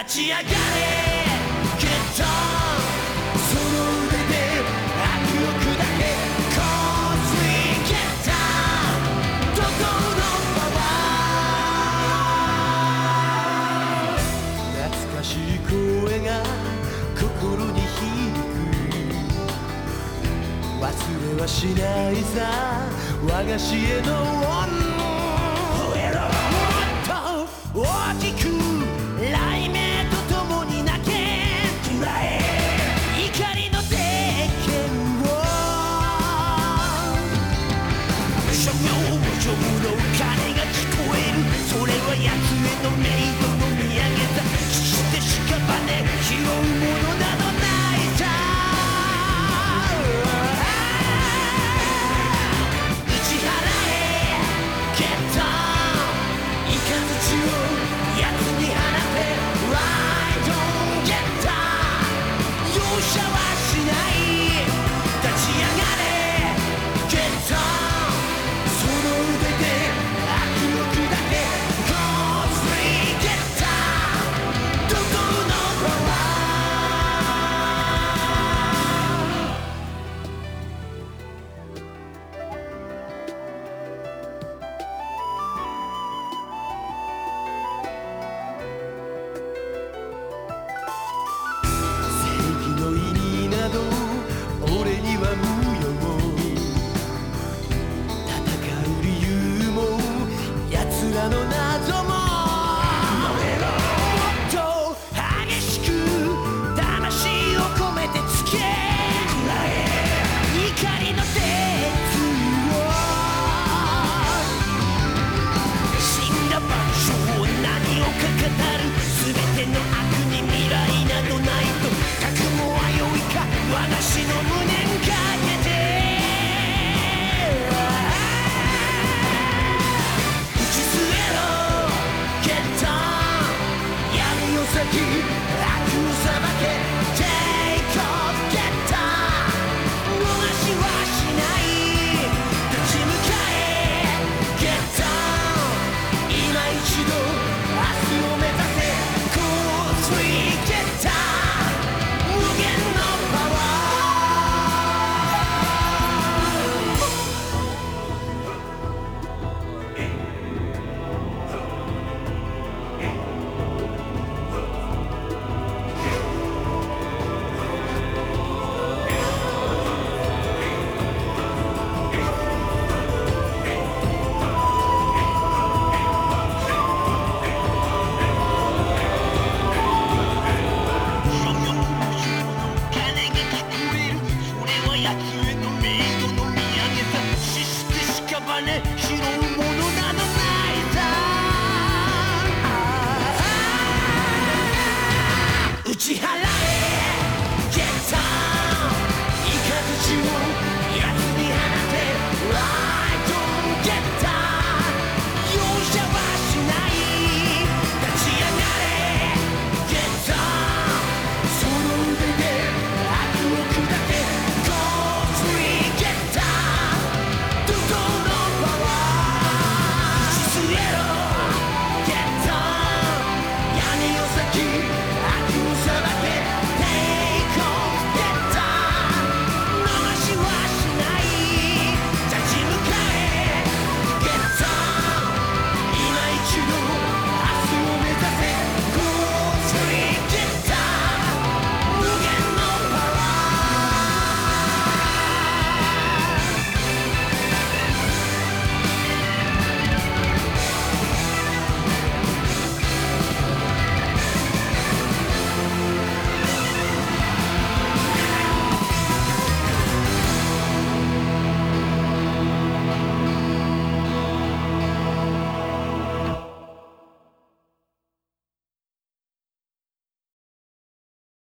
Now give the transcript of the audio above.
立ち上がれきっとその腕で悪を砕け Cause we get down 怒涛のパワー懐かしい声が心に響く。忘れはしないさ。和菓子への恩もっと大きく Shall I?